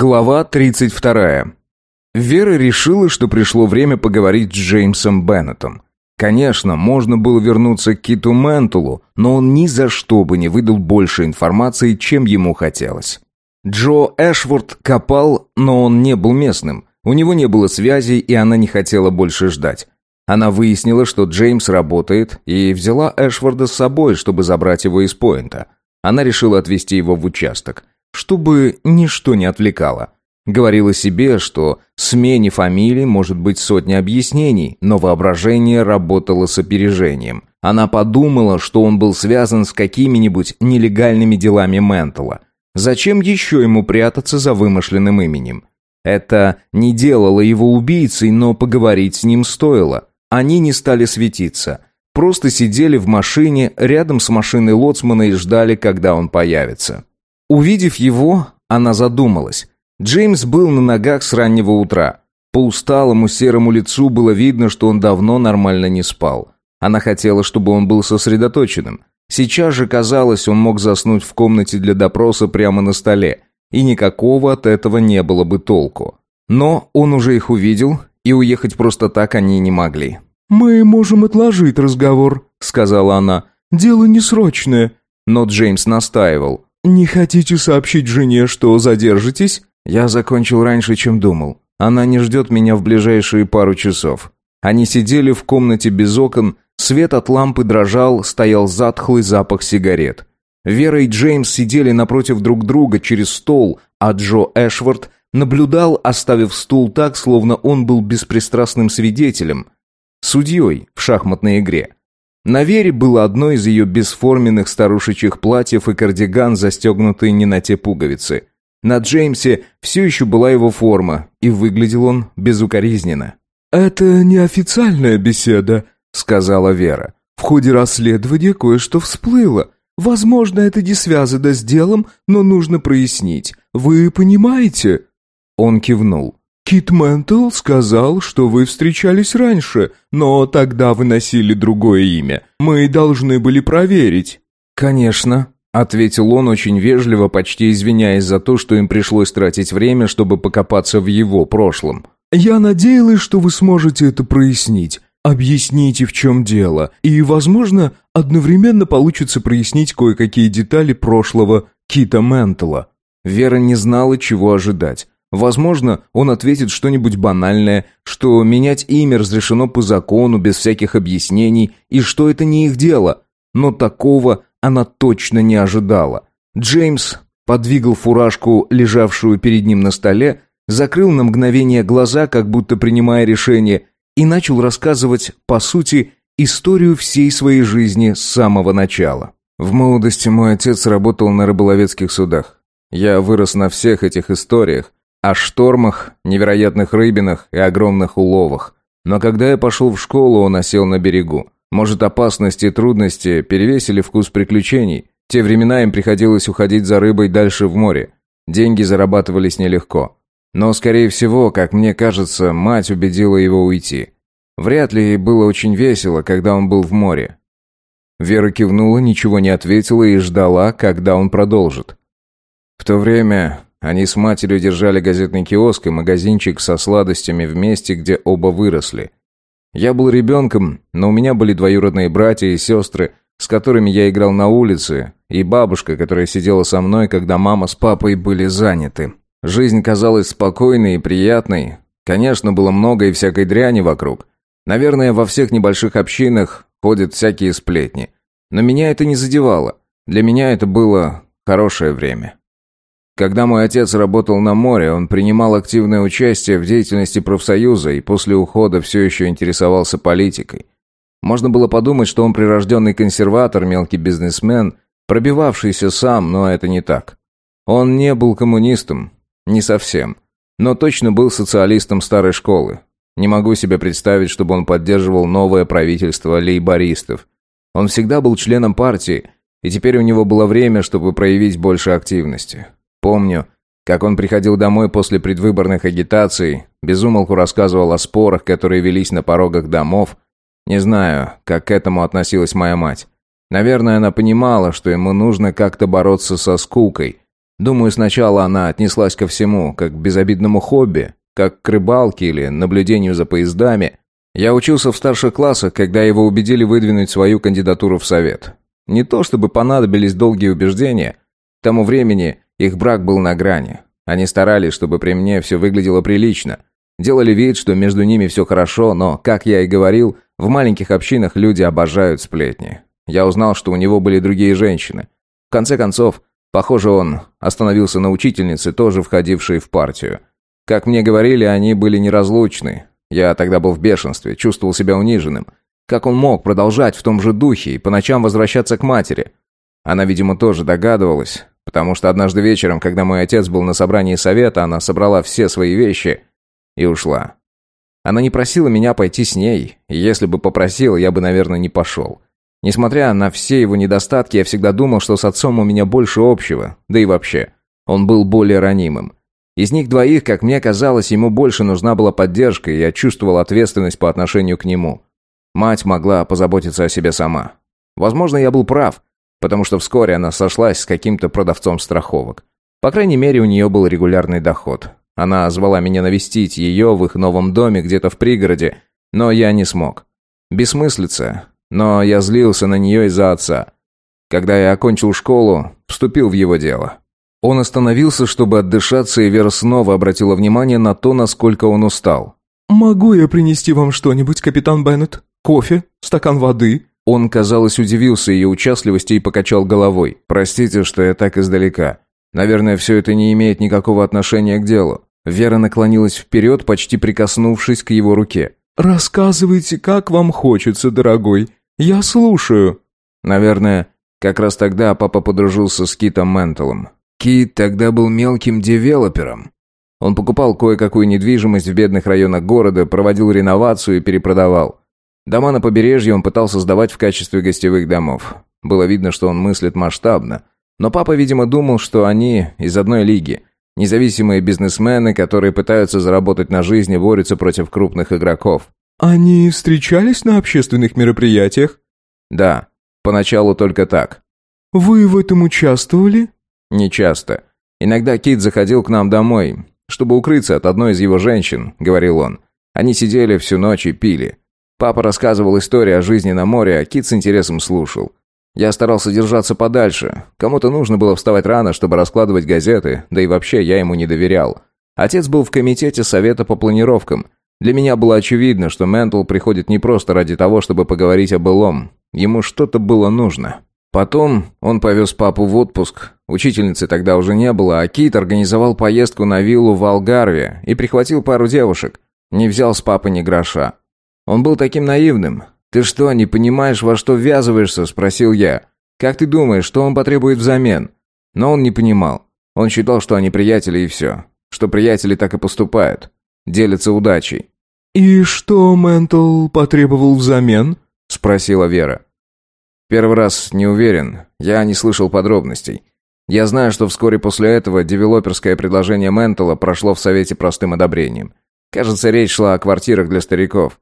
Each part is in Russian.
Глава 32. Вера решила, что пришло время поговорить с Джеймсом Беннетом. Конечно, можно было вернуться к Киту Ментулу, но он ни за что бы не выдал больше информации, чем ему хотелось. Джо Эшворт копал, но он не был местным. У него не было связей, и она не хотела больше ждать. Она выяснила, что Джеймс работает, и взяла Эшворда с собой, чтобы забрать его из поинта. Она решила отвезти его в участок чтобы ничто не отвлекало. Говорила себе, что смене фамилии может быть сотни объяснений, но воображение работало с опережением. Она подумала, что он был связан с какими-нибудь нелегальными делами Ментала. Зачем еще ему прятаться за вымышленным именем? Это не делало его убийцей, но поговорить с ним стоило. Они не стали светиться. Просто сидели в машине рядом с машиной Лоцмана и ждали, когда он появится. Увидев его, она задумалась. Джеймс был на ногах с раннего утра. По усталому серому лицу было видно, что он давно нормально не спал. Она хотела, чтобы он был сосредоточенным. Сейчас же казалось, он мог заснуть в комнате для допроса прямо на столе, и никакого от этого не было бы толку. Но он уже их увидел, и уехать просто так они не могли. «Мы можем отложить разговор», — сказала она. «Дело не срочное». Но Джеймс настаивал. «Не хотите сообщить жене, что задержитесь?» Я закончил раньше, чем думал. Она не ждет меня в ближайшие пару часов. Они сидели в комнате без окон, свет от лампы дрожал, стоял затхлый запах сигарет. Вера и Джеймс сидели напротив друг друга через стол, а Джо Эшвард наблюдал, оставив стул так, словно он был беспристрастным свидетелем, судьей в шахматной игре. На Вере было одно из ее бесформенных старушечьих платьев и кардиган, застегнутый не на те пуговицы. На Джеймсе все еще была его форма, и выглядел он безукоризненно. «Это неофициальная беседа», — сказала Вера. «В ходе расследования кое-что всплыло. Возможно, это не связано с делом, но нужно прояснить. Вы понимаете?» Он кивнул. Кит Ментл сказал, что вы встречались раньше, но тогда вы носили другое имя. Мы должны были проверить». «Конечно», — ответил он очень вежливо, почти извиняясь за то, что им пришлось тратить время, чтобы покопаться в его прошлом. «Я надеялась, что вы сможете это прояснить. Объясните, в чем дело, и, возможно, одновременно получится прояснить кое-какие детали прошлого Кита Ментла». Вера не знала, чего ожидать. Возможно, он ответит что-нибудь банальное, что менять имя разрешено по закону без всяких объяснений и что это не их дело. Но такого она точно не ожидала. Джеймс подвигал фуражку, лежавшую перед ним на столе, закрыл на мгновение глаза, как будто принимая решение, и начал рассказывать, по сути, историю всей своей жизни с самого начала. В молодости мой отец работал на рыболовецких судах. Я вырос на всех этих историях, о штормах, невероятных рыбинах и огромных уловах. Но когда я пошел в школу, он осел на берегу. Может, опасности и трудности перевесили вкус приключений. Те времена им приходилось уходить за рыбой дальше в море. Деньги зарабатывались нелегко. Но, скорее всего, как мне кажется, мать убедила его уйти. Вряд ли ей было очень весело, когда он был в море. Вера кивнула, ничего не ответила и ждала, когда он продолжит. В то время они с матерью держали газетный киоск и магазинчик со сладостями в месте, где оба выросли. Я был ребенком, но у меня были двоюродные братья и сестры, с которыми я играл на улице, и бабушка, которая сидела со мной, когда мама с папой были заняты. Жизнь казалась спокойной и приятной. Конечно, было много и всякой дряни вокруг. Наверное, во всех небольших общинах ходят всякие сплетни. Но меня это не задевало. Для меня это было хорошее время. Когда мой отец работал на море, он принимал активное участие в деятельности профсоюза и после ухода все еще интересовался политикой. Можно было подумать, что он прирожденный консерватор, мелкий бизнесмен, пробивавшийся сам, но это не так. Он не был коммунистом, не совсем, но точно был социалистом старой школы. Не могу себе представить, чтобы он поддерживал новое правительство лейбористов. Он всегда был членом партии, и теперь у него было время, чтобы проявить больше активности. Помню, как он приходил домой после предвыборных агитаций, безумолку рассказывал о спорах, которые велись на порогах домов. Не знаю, как к этому относилась моя мать. Наверное, она понимала, что ему нужно как-то бороться со скукой. Думаю, сначала она отнеслась ко всему, как к безобидному хобби, как к рыбалке или наблюдению за поездами. Я учился в старших классах, когда его убедили выдвинуть свою кандидатуру в совет. Не то чтобы понадобились долгие убеждения. К тому времени их брак был на грани. Они старались, чтобы при мне все выглядело прилично. Делали вид, что между ними все хорошо, но, как я и говорил, в маленьких общинах люди обожают сплетни. Я узнал, что у него были другие женщины. В конце концов, похоже, он остановился на учительнице, тоже входившей в партию. Как мне говорили, они были неразлучны. Я тогда был в бешенстве, чувствовал себя униженным. Как он мог продолжать в том же духе и по ночам возвращаться к матери? Она, видимо, тоже догадывалась, потому что однажды вечером, когда мой отец был на собрании совета, она собрала все свои вещи и ушла. Она не просила меня пойти с ней, и если бы попросила, я бы, наверное, не пошел. Несмотря на все его недостатки, я всегда думал, что с отцом у меня больше общего, да и вообще. Он был более ранимым. Из них двоих, как мне казалось, ему больше нужна была поддержка, и я чувствовал ответственность по отношению к нему. Мать могла позаботиться о себе сама. Возможно, я был прав, потому что вскоре она сошлась с каким-то продавцом страховок. По крайней мере, у нее был регулярный доход. Она звала меня навестить ее в их новом доме где-то в пригороде, но я не смог. Бессмыслица, но я злился на нее из-за отца. Когда я окончил школу, вступил в его дело. Он остановился, чтобы отдышаться, и Вера снова обратила внимание на то, насколько он устал. «Могу я принести вам что-нибудь, капитан Беннет? Кофе? Стакан воды?» Он, казалось, удивился ее участливости и покачал головой. «Простите, что я так издалека. Наверное, все это не имеет никакого отношения к делу». Вера наклонилась вперед, почти прикоснувшись к его руке. «Рассказывайте, как вам хочется, дорогой. Я слушаю». Наверное, как раз тогда папа подружился с Китом Менталом. Кит тогда был мелким девелопером. Он покупал кое-какую недвижимость в бедных районах города, проводил реновацию и перепродавал. Дома на побережье он пытался сдавать в качестве гостевых домов. Было видно, что он мыслит масштабно. Но папа, видимо, думал, что они из одной лиги. Независимые бизнесмены, которые пытаются заработать на жизни, борются против крупных игроков. «Они встречались на общественных мероприятиях?» «Да, поначалу только так». «Вы в этом участвовали?» «Не часто. Иногда Кит заходил к нам домой, чтобы укрыться от одной из его женщин», — говорил он. Они сидели всю ночь и пили. Папа рассказывал историю о жизни на море, а Кит с интересом слушал. Я старался держаться подальше. Кому-то нужно было вставать рано, чтобы раскладывать газеты, да и вообще я ему не доверял. Отец был в комитете совета по планировкам. Для меня было очевидно, что Ментл приходит не просто ради того, чтобы поговорить о былом. Ему что-то было нужно. Потом он повез папу в отпуск. Учительницы тогда уже не было, а Кит организовал поездку на виллу в Алгарве и прихватил пару девушек. Не взял с папы ни гроша. Он был таким наивным. «Ты что, не понимаешь, во что ввязываешься?» – спросил я. «Как ты думаешь, что он потребует взамен?» Но он не понимал. Он считал, что они приятели и все. Что приятели так и поступают. Делятся удачей. «И что Ментл потребовал взамен?» – спросила Вера. «Первый раз не уверен. Я не слышал подробностей. Я знаю, что вскоре после этого девелоперское предложение Ментала прошло в Совете простым одобрением. Кажется, речь шла о квартирах для стариков.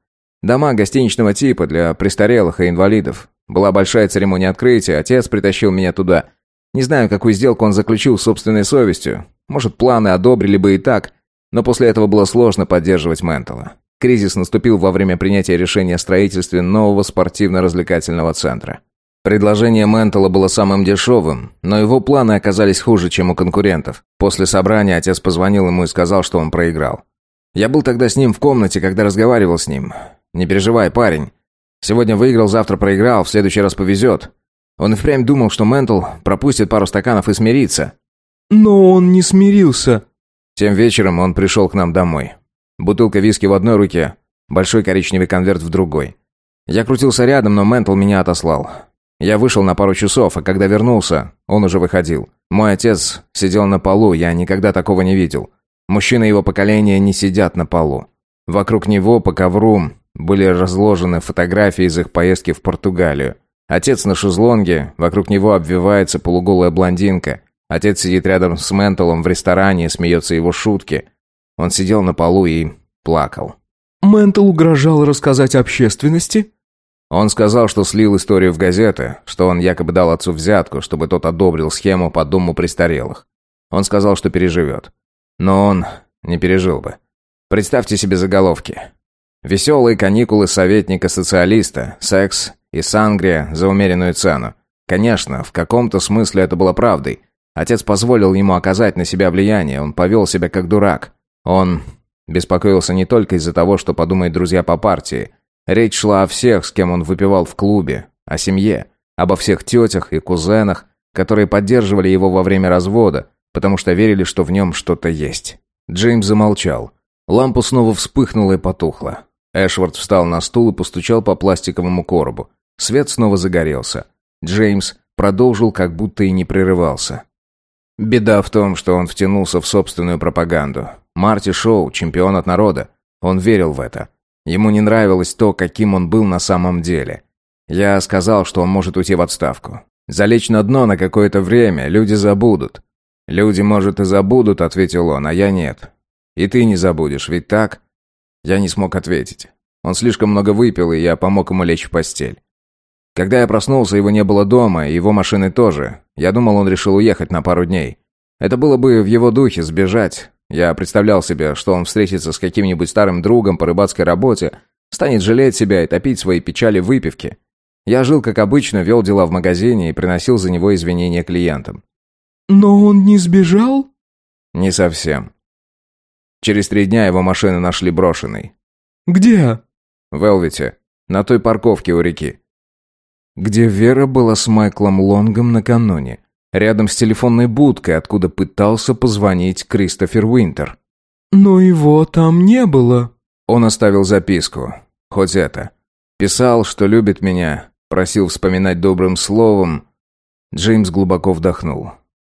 Дома гостиничного типа для престарелых и инвалидов. Была большая церемония открытия, отец притащил меня туда. Не знаю, какую сделку он заключил с собственной совестью. Может, планы одобрили бы и так, но после этого было сложно поддерживать Ментала. Кризис наступил во время принятия решения о строительстве нового спортивно-развлекательного центра. Предложение Ментала было самым дешевым, но его планы оказались хуже, чем у конкурентов. После собрания отец позвонил ему и сказал, что он проиграл. Я был тогда с ним в комнате, когда разговаривал с ним. «Не переживай, парень. Сегодня выиграл, завтра проиграл, в следующий раз повезет». Он и впрямь думал, что Ментл пропустит пару стаканов и смирится. «Но он не смирился». Тем вечером он пришел к нам домой. Бутылка виски в одной руке, большой коричневый конверт в другой. Я крутился рядом, но Ментл меня отослал. Я вышел на пару часов, а когда вернулся, он уже выходил. Мой отец сидел на полу, я никогда такого не видел. Мужчины его поколения не сидят на полу. Вокруг него по ковру были разложены фотографии из их поездки в Португалию. Отец на шезлонге, вокруг него обвивается полуголая блондинка. Отец сидит рядом с Ментолом в ресторане и смеется его шутки. Он сидел на полу и плакал. «Ментол угрожал рассказать общественности?» Он сказал, что слил историю в газеты, что он якобы дал отцу взятку, чтобы тот одобрил схему по дому престарелых. Он сказал, что переживет. Но он не пережил бы. Представьте себе заголовки. Веселые каникулы советника-социалиста, секс и сангрия за умеренную цену. Конечно, в каком-то смысле это было правдой. Отец позволил ему оказать на себя влияние, он повел себя как дурак. Он беспокоился не только из-за того, что подумают друзья по партии. Речь шла о всех, с кем он выпивал в клубе, о семье, обо всех тетях и кузенах, которые поддерживали его во время развода, потому что верили, что в нем что-то есть. Джеймс замолчал. Лампа снова вспыхнула и потухла. Эшвард встал на стул и постучал по пластиковому коробу. Свет снова загорелся. Джеймс продолжил, как будто и не прерывался. Беда в том, что он втянулся в собственную пропаганду. Марти Шоу – чемпион от народа. Он верил в это. Ему не нравилось то, каким он был на самом деле. Я сказал, что он может уйти в отставку. Залечь на дно на какое-то время, люди забудут. «Люди, может, и забудут», — ответил он, — «а я нет. И ты не забудешь, ведь так?» Я не смог ответить. Он слишком много выпил, и я помог ему лечь в постель. Когда я проснулся, его не было дома, и его машины тоже. Я думал, он решил уехать на пару дней. Это было бы в его духе сбежать. Я представлял себе, что он встретится с каким-нибудь старым другом по рыбацкой работе, станет жалеть себя и топить свои печали в выпивке. Я жил как обычно, вел дела в магазине и приносил за него извинения клиентам. «Но он не сбежал?» «Не совсем. Через три дня его машину нашли брошенной». «Где?» «В Элвите, на той парковке у реки». Где Вера была с Майклом Лонгом накануне, рядом с телефонной будкой, откуда пытался позвонить Кристофер Уинтер. «Но его там не было». Он оставил записку. Хоть это. Писал, что любит меня, просил вспоминать добрым словом. Джеймс глубоко вдохнул.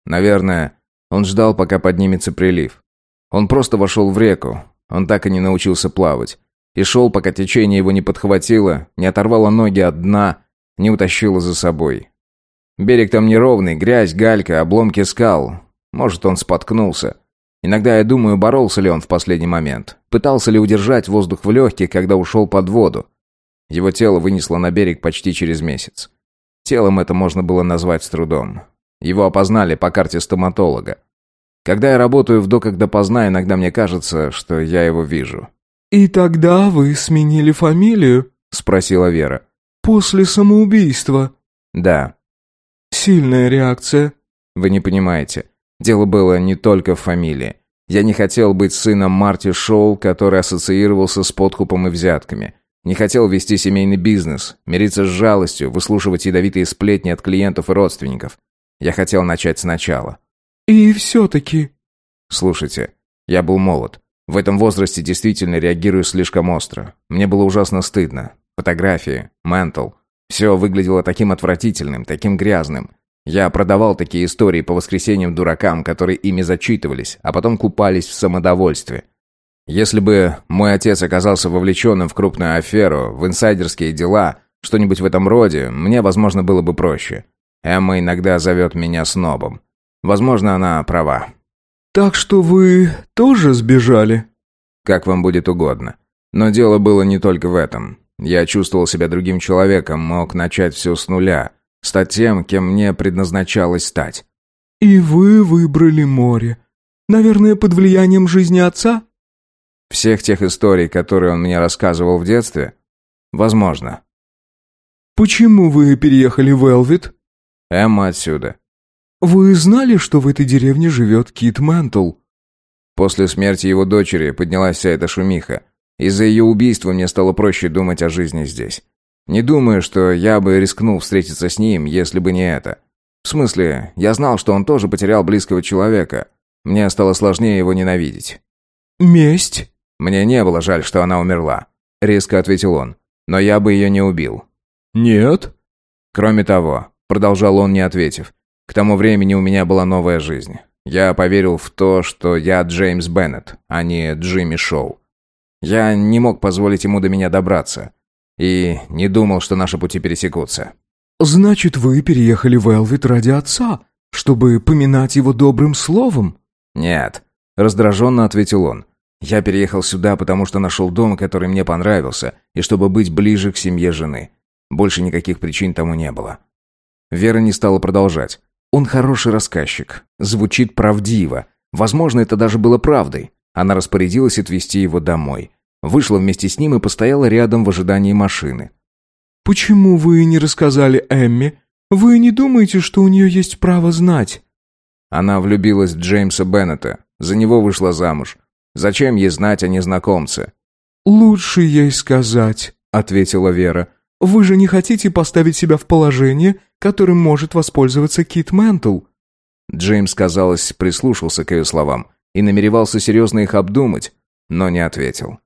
Наверное, он ждал, пока поднимется прилив. Он просто вошел в реку. Он так и не научился плавать. И шел, пока течение его не подхватило, не оторвало ноги от дна, не утащило за собой. Берег там неровный, грязь, галька, обломки скал. Может, он споткнулся. Иногда я думаю, боролся ли он в последний момент. Пытался ли удержать воздух в легких, когда ушел под воду. Его тело вынесло на берег почти через месяц. Телом это можно было назвать с трудом. Его опознали по карте стоматолога. Когда я работаю в доках допоздна, иногда мне кажется, что я его вижу. «И тогда вы сменили фамилию?» — спросила Вера. «После самоубийства?» «Да». «Сильная реакция». «Вы не понимаете. Дело было не только в фамилии. Я не хотел быть сыном Марти Шоу, который ассоциировался с подкупом и взятками. Не хотел вести семейный бизнес, мириться с жалостью, выслушивать ядовитые сплетни от клиентов и родственников. Я хотел начать сначала. «И все-таки...» «Слушайте, я был молод. В этом возрасте действительно реагирую слишком остро. Мне было ужасно стыдно. Фотографии, ментал. Все выглядело таким отвратительным, таким грязным. Я продавал такие истории по воскресеньям дуракам, которые ими зачитывались, а потом купались в самодовольстве. Если бы мой отец оказался вовлеченным в крупную аферу, в инсайдерские дела, что-нибудь в этом роде, мне, возможно, было бы проще. Эмма иногда зовет меня снобом. Возможно, она права. «Так что вы тоже сбежали?» «Как вам будет угодно. Но дело было не только в этом. Я чувствовал себя другим человеком, мог начать все с нуля, стать тем, кем мне предназначалось стать». «И вы выбрали море. Наверное, под влиянием жизни отца?» «Всех тех историй, которые он мне рассказывал в детстве? Возможно». «Почему вы переехали в Элвит?» Эмма отсюда. «Вы знали, что в этой деревне живет Кит Мэнтл?» После смерти его дочери поднялась вся эта шумиха. Из-за ее убийства мне стало проще думать о жизни здесь. Не думаю, что я бы рискнул встретиться с ним, если бы не это. В смысле, я знал, что он тоже потерял близкого человека. Мне стало сложнее его ненавидеть. «Месть?» «Мне не было жаль, что она умерла», — резко ответил он. «Но я бы ее не убил». «Нет?» «Кроме того, Продолжал он, не ответив. К тому времени у меня была новая жизнь. Я поверил в то, что я Джеймс Беннет, а не Джимми Шоу. Я не мог позволить ему до меня добраться. И не думал, что наши пути пересекутся. «Значит, вы переехали в Элвит ради отца, чтобы поминать его добрым словом?» «Нет», — раздраженно ответил он. «Я переехал сюда, потому что нашел дом, который мне понравился, и чтобы быть ближе к семье жены. Больше никаких причин тому не было. Вера не стала продолжать. Он хороший рассказчик, звучит правдиво. Возможно, это даже было правдой. Она распорядилась отвезти его домой. Вышла вместе с ним и постояла рядом в ожидании машины. «Почему вы не рассказали Эмме? Вы не думаете, что у нее есть право знать?» Она влюбилась в Джеймса Беннета. За него вышла замуж. Зачем ей знать о незнакомце? «Лучше ей сказать», — ответила Вера. «Вы же не хотите поставить себя в положение, которым может воспользоваться Кит Ментл?» Джеймс, казалось, прислушался к ее словам и намеревался серьезно их обдумать, но не ответил.